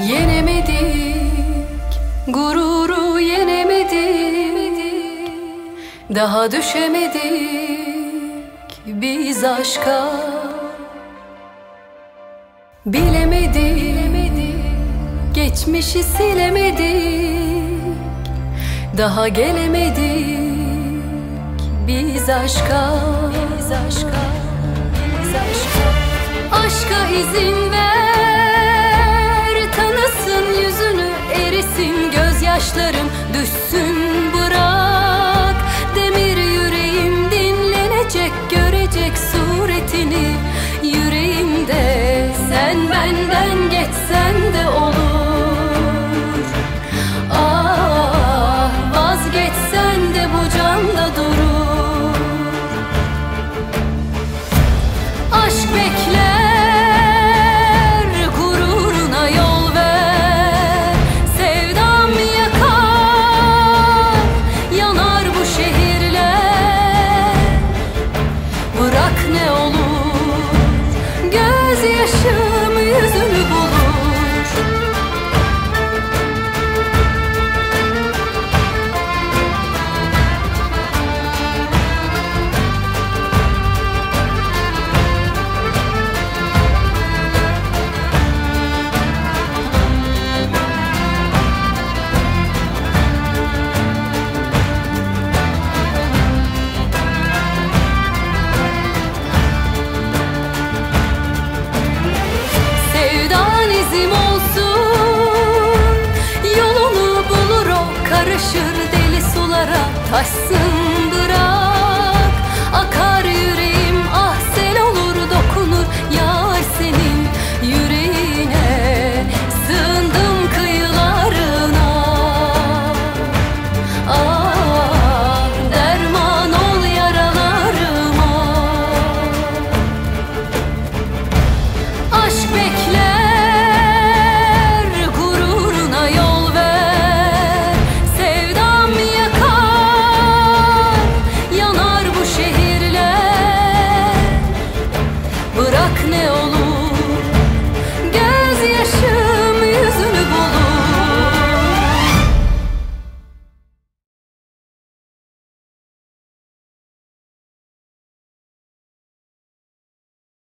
Yenemedik, gururu yenemedik Daha düşemedik biz aşka. Bilemedik, geçmişi silemedik Daha gelemedik biz aşka. Biz aşka, biz aşka. Aşka izin gözyaşlarım Düşsün Karışır deli sulara Taşsın Bırak ne olur.